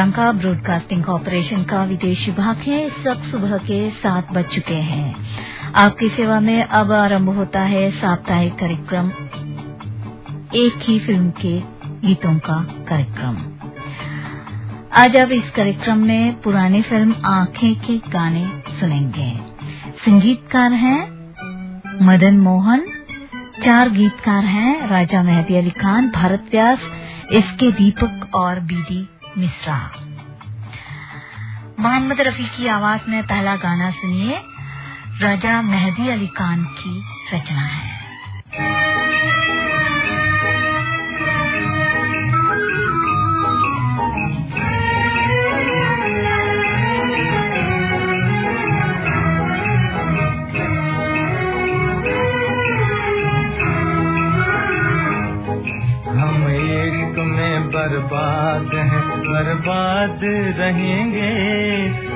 Sri Lanka broadcasting corporation का विदेश विभाग है। इस वक्त सुबह के सात बज चुके हैं। आपकी सेवा में अब आरंभ होता है साप्ताहिक कार्यक्रम। एक ही फ़िल्म के गीतों का कार्यक्रम। आज आप इस कार्यक्रम में पुरानी फ़िल्म आँखें के गाने सुनेंगे। संगीतकार हैं मदन मोहन, चार गीतकार हैं राजा मेहदी अली खान, भारत व्यास, एस के दीपक और बीडी मिश्रा। मोहम्मद रफी की आवाज़ में पहला गाना सुनिए। राजा मेहदी अली खान की रचना है। बर्बाद बर्बाद रहेंगे।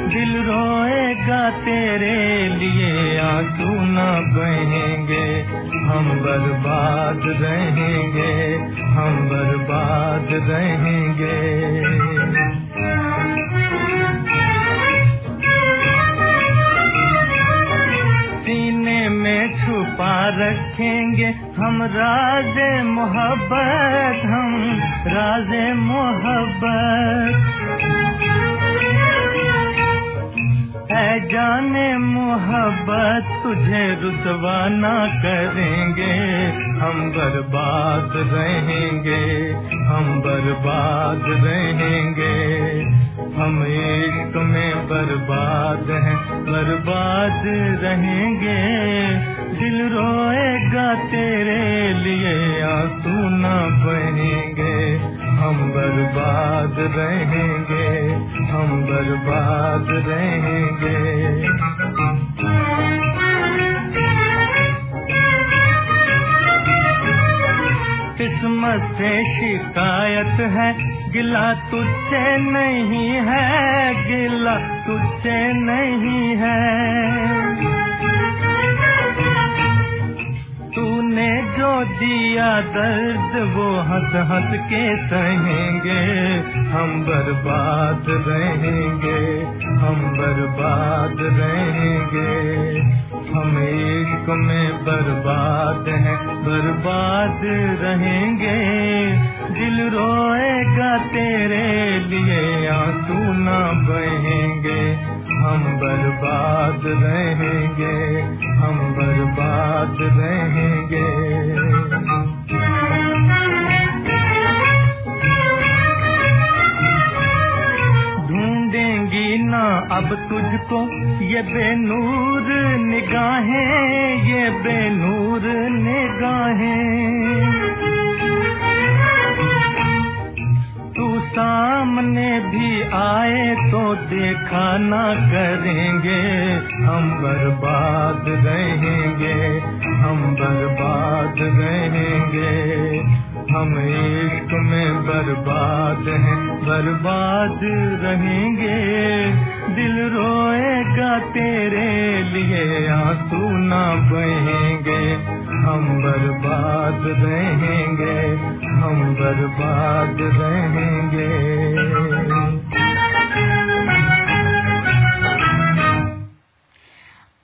दिल रोएगा तेरे लिए आँसू न बहेंगे। हम बर्बाद रहेंगे, हम बर्बाद रहेंगे। सीने में छुपा रखेंगे हम राज मोहब्बत हम राज मोहब्बत। है जाने मोहब्बत, तुझे रुसवा ना करेंगे, हम बर्बाद रहेंगे, हम बर्बाद रहेंगे। हम एक में बर्बाद हैं बर्बाद रहेंगे। दिल रोएगा तेरे लिए, आँसू न बहेंगे। हम बर्बाद रहेंगे, हम बर्बाद रहेंगे। किस्मत से शिकायत है गिला तुझसे नहीं है, गिला तुझसे नहीं है। तूने जो दिया दर्द, वो हंस हंस के सहेंगे। हम बर्बाद रहेंगे, हम बर्बाद रहेंगे। हम इश्क में बर्बाद हैं। बर्बाद रहेंगे। दिल रोएगा तेरे लिए, आँसू न बहेंगे। हम बर्बाद रहेंगे। हम बर्बाद रहेंगे। ढूंढेंगी ना अब तुझको ये बेनूर निगाहें, ये बेनूर निगाहें। तू सामने भी आए तो देखा ना करेंगे, हम बर्बाद रहेंगे, हम बर्बाद रहेंगे। हम इश्क में बर्बाद हैं, बर्बाद रहेंगे। दिल रोएगा तेरे लिए, आँसू न बहेंगे, हम बर्बाद रहेंगे, हम बर्बाद रहेंगे।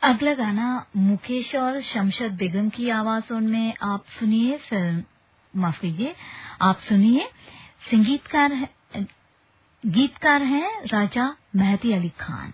अगला गाना मुकेश और शमशद बेगम की आवाजों में आप सुनिए फ़िल्म, माफ़ कीजिए, आप सुनिए, संगीतकार गीतकार हैं राजा मेहदी अली खान।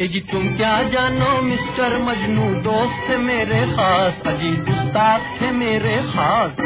जी तुम क्या जानो मिस्टर मजनू दोस्त मेरे खास अजी उस्ताद थे मेरे खास।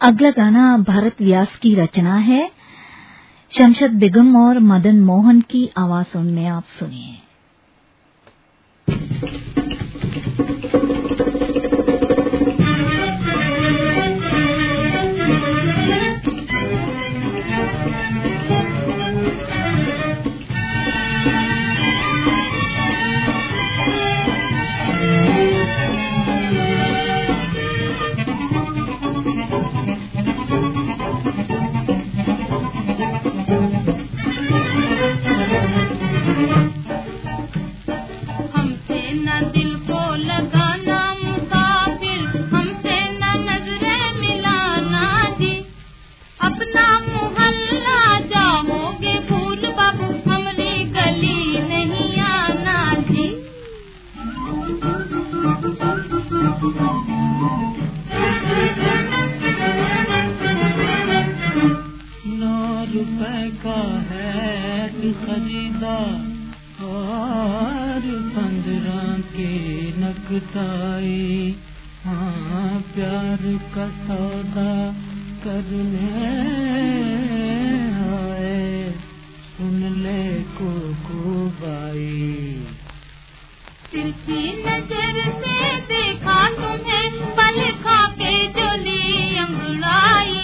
अगला गाना भारत व्यास की रचना है। शमशद बेगम और मदन मोहन की आवाज़ उनमें आप सुनिए। प्यार का सौदा करने आए। सुन ले को बाई तिरछी नज़र से देखा तुम्हें पल के जो ली अंगड़ाई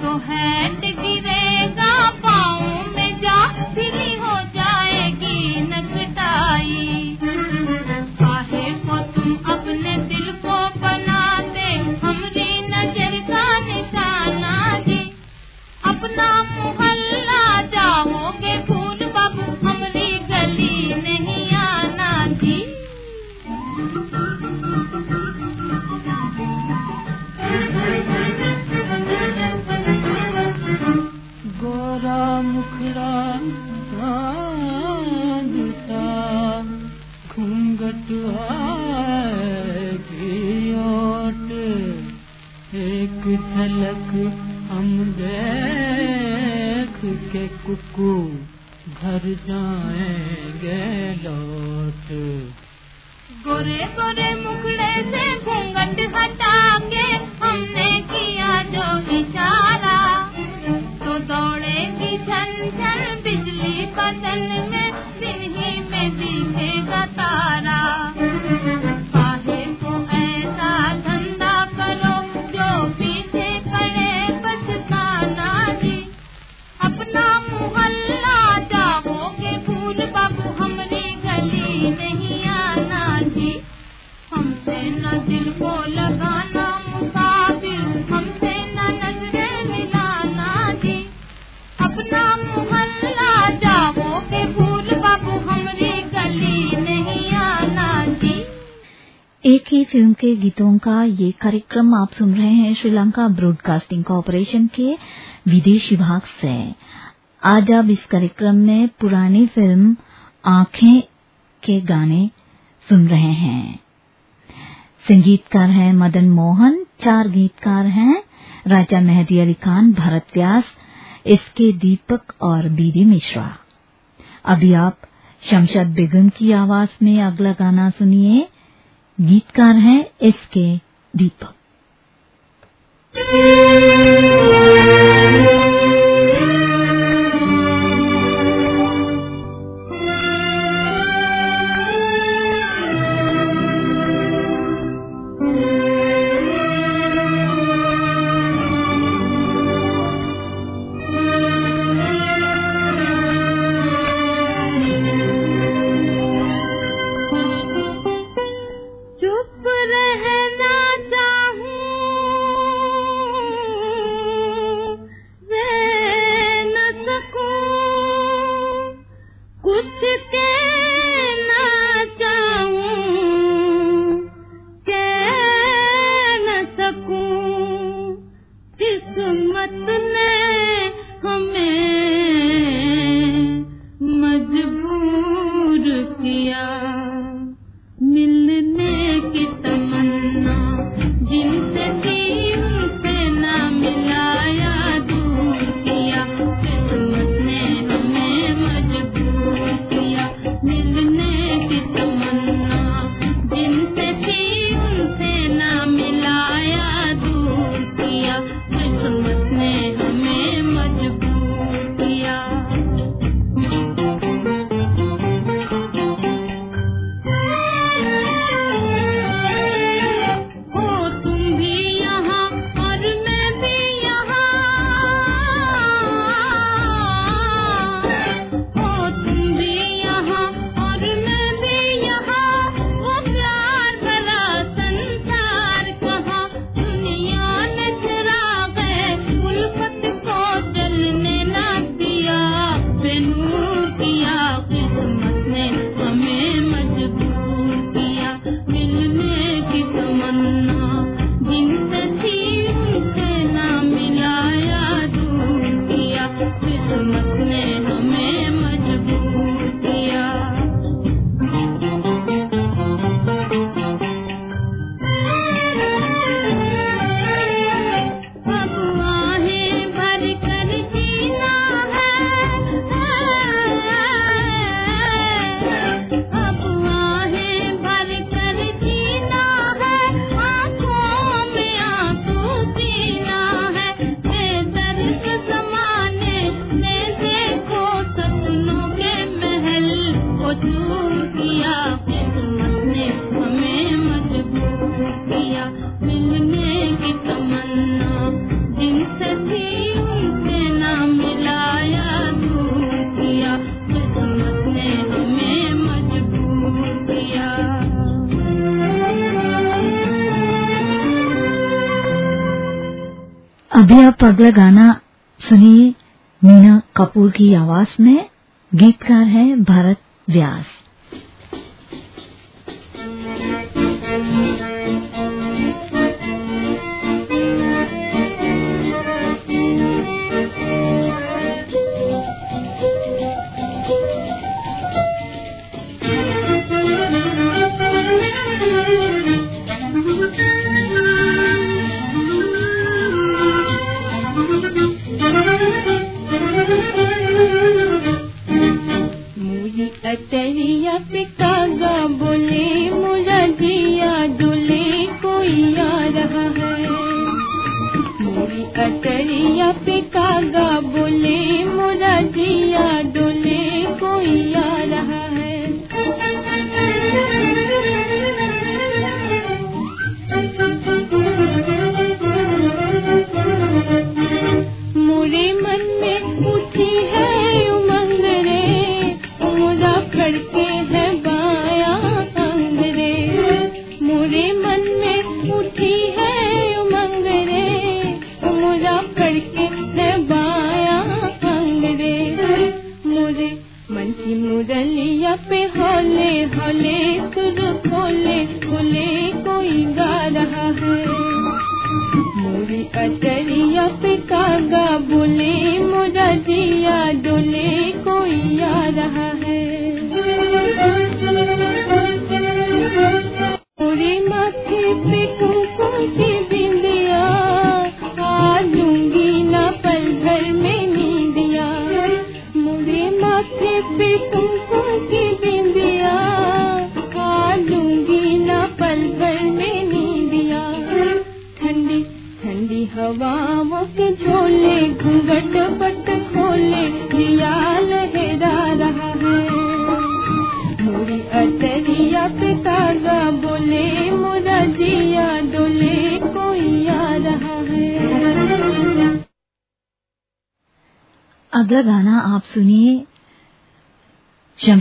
तो हैंड गिरेगा पाँव में जा, फिरी हो जाएगी नकटाई काहे को तुम अपने दिल को घर जाएँगे लौट। गोरे गोरे मुखड़े से घूंघट हटा फ़िल्म के गीतों का ये कार्यक्रम आप सुन रहे हैं श्रीलंका ब्रॉडकास्टिंग कॉरपोरेशन के विदेश विभाग से। आज आप इस कार्यक्रम में पुरानी फ़िल्म आँखें के गाने सुन रहे हैं। संगीतकार हैं मदन मोहन, चार गीतकार हैं, राजा मेहदी अली खान, भरत व्यास, एसके दीपक और बीडी मिश्रा। अभी आप शमशाद बेगम की आवाज़ में अगला गाना सुनिए। गीतकार हैं एस के दीपक। अभी आप अगला गाना सुनिए मीना कपूर की आवाज़ में गीतकार है भारत व्यास। पे कागा बोले मुराजी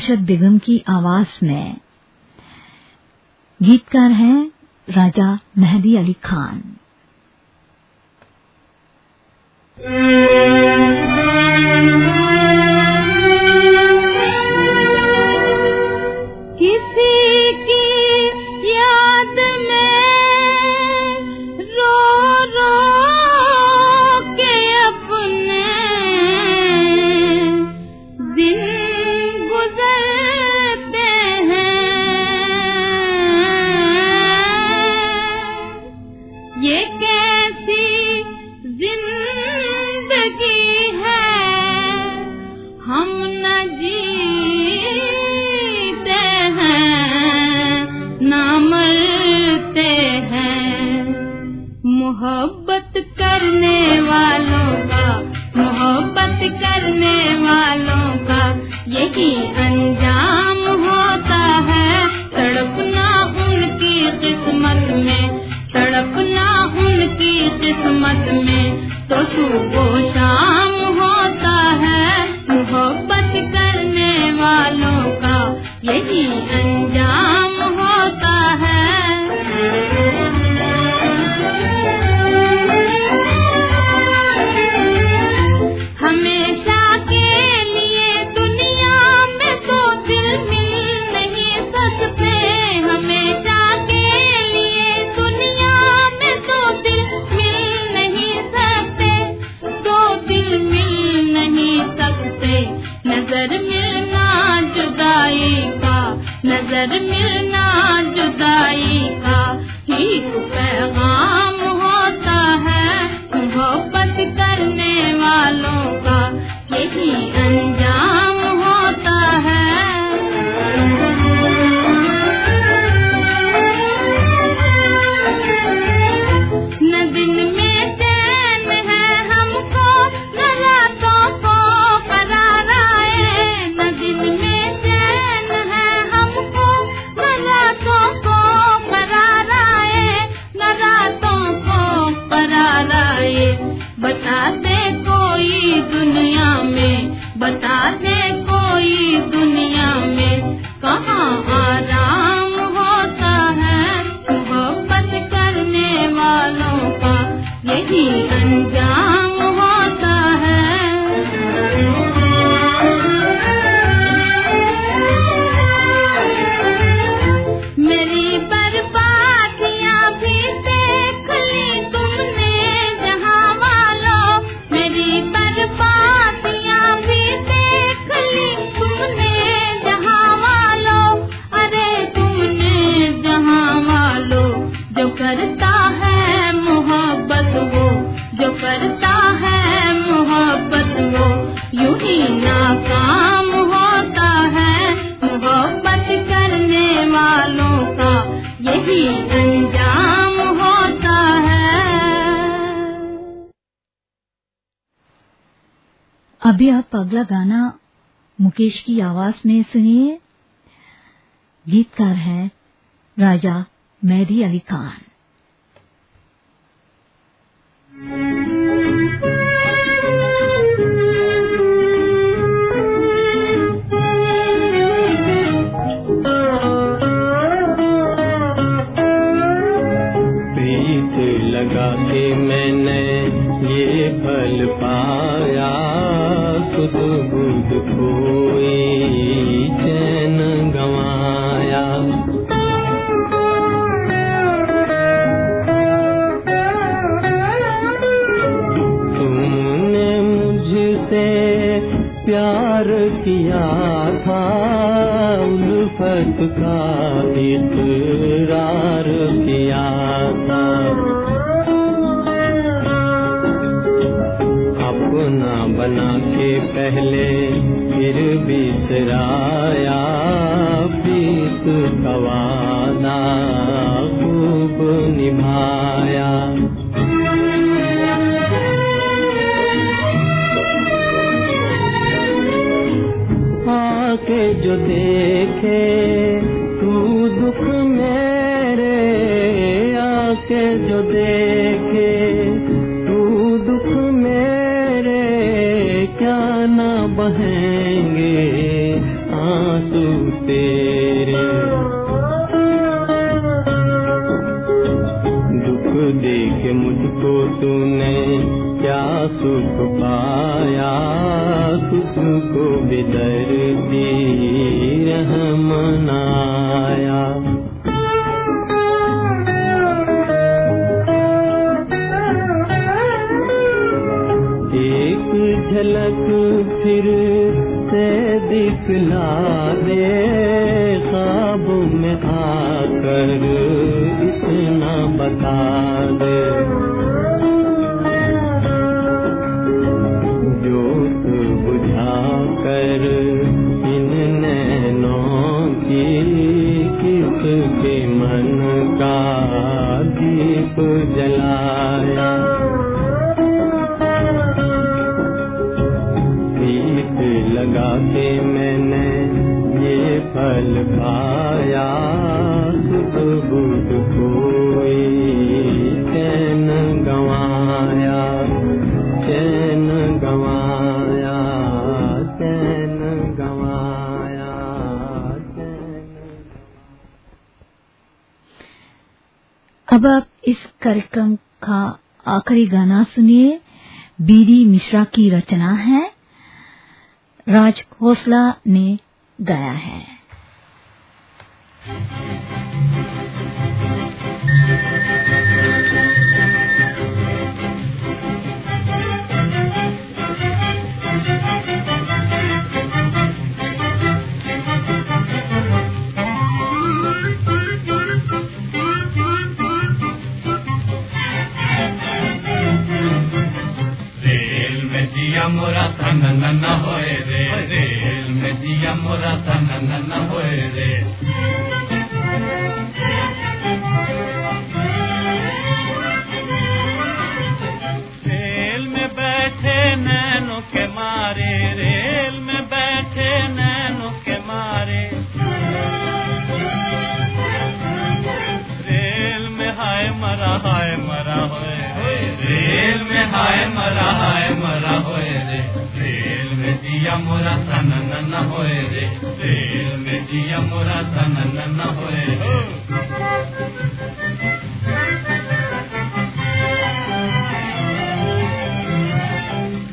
दिलशाद बेगम की आवाज़ में गीतकार हैं राजा मेहदी अली खान। यही अंजाम होता है, तड़पना उनकी किस्मत में, तड़पना उनकी किस्मत में तो तू गोशा man. अगला गाना मुकेश की आवाज़ में सुनिए। गीतकार हैं राजा मेहदी अली खान। बिसराया प्रीत का वादा खूब निभाया। आके जो देखे, तू दुख मेरे आके जो देखे, तू दुख मेरे, क्या न आँसू तेरे दुख देख मुझको तूने क्या सुख पाया? तुझको बेदर्दी रहमनाया एक झलक फिर दिखला दे ख्वाब में आकर इतना बता दे। जोत बुझा कर इन नैनों की किसके मन का दीप जलाया। अब आप इस कार्यक्रम का आखिरी गाना सुनिए। बीडी मिश्रा की रचना है। राज खोसला ने गाया है। रेल मोरा तन न होए रे रेल में दिया मोरा तन न होए रे रेल में बैठे नैनो के मारे रेल में बैठे नैनो के मारे रेल में हाय मरा हाय मरा होए रेल में हाय मरा हाय मोरा सन न होए रे रेल में जिया मोरा सन न होए रे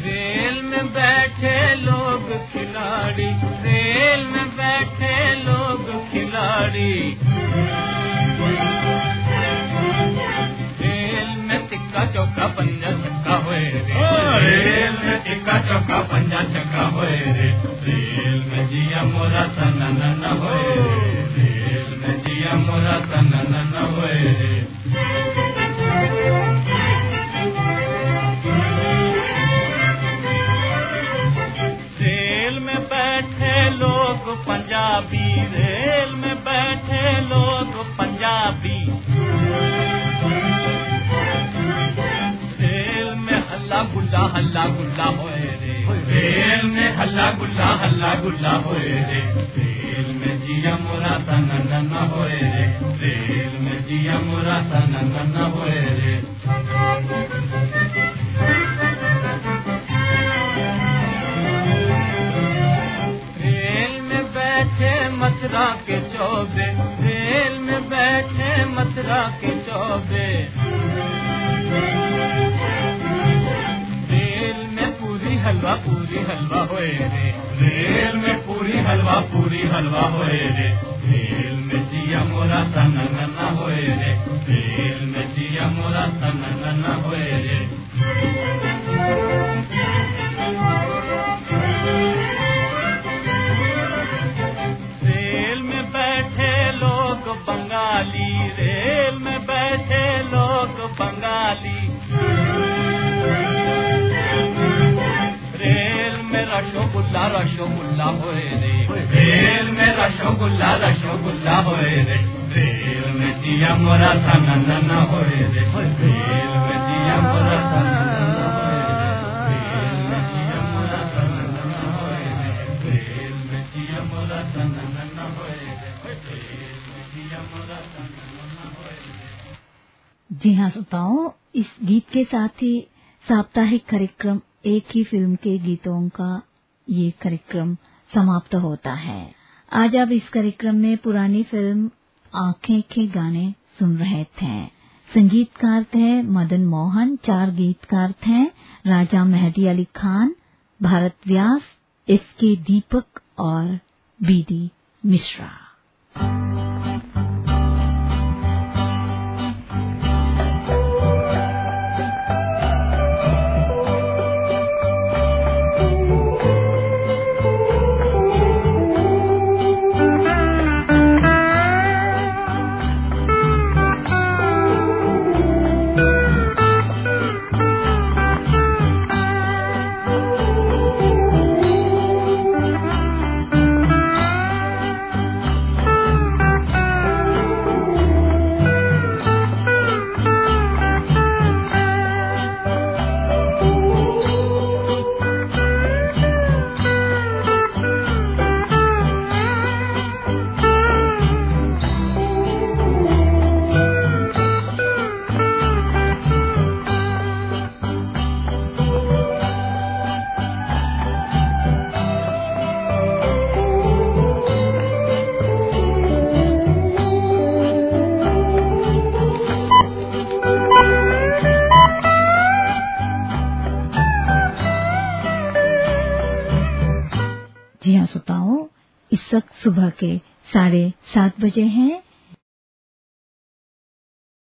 रेल में बैठे लोग खिलाड़ी रेल में बैठे लोग खिलाड़ी रेल में टिक्का चौका पंजा छक्का होए रेल में टिक्का चौका पंजा छक्का जिया हलवा, पूरी हलवा होए रे। रेल में पूरी हलवा पूरी हलवा होए रे। रेल में जिया मोरा तन होए रे। रसोगुल्ला होए रे। रेल में रसोगुल्ला रसोगुल्ला होए रे। रेल में दिया मोरा था नंदन होए रे। रेल में दिया मोरा था होए रे। रेल में दिया मोरा था नंदन होए रे। रेल में दिया मोरा था नंदन होए रे। रेल में दिया मोरा था नंदन होए रे। जी हाँ श्रोताओं इस गीत के साथ ही साप्ताहिक कार्यक्रम एक ही फ़िल्म के गीतों का ये कार्यक्रम समाप्त होता है। आज आप इस कार्यक्रम में पुरानी फ़िल्म आँखें के गाने सुन रहे थे। संगीतकार थे मदन मोहन, चार गीतकार थे राजा मेहदी अली खान, भारत व्यास एस के दीपक और बी डी मिश्रा।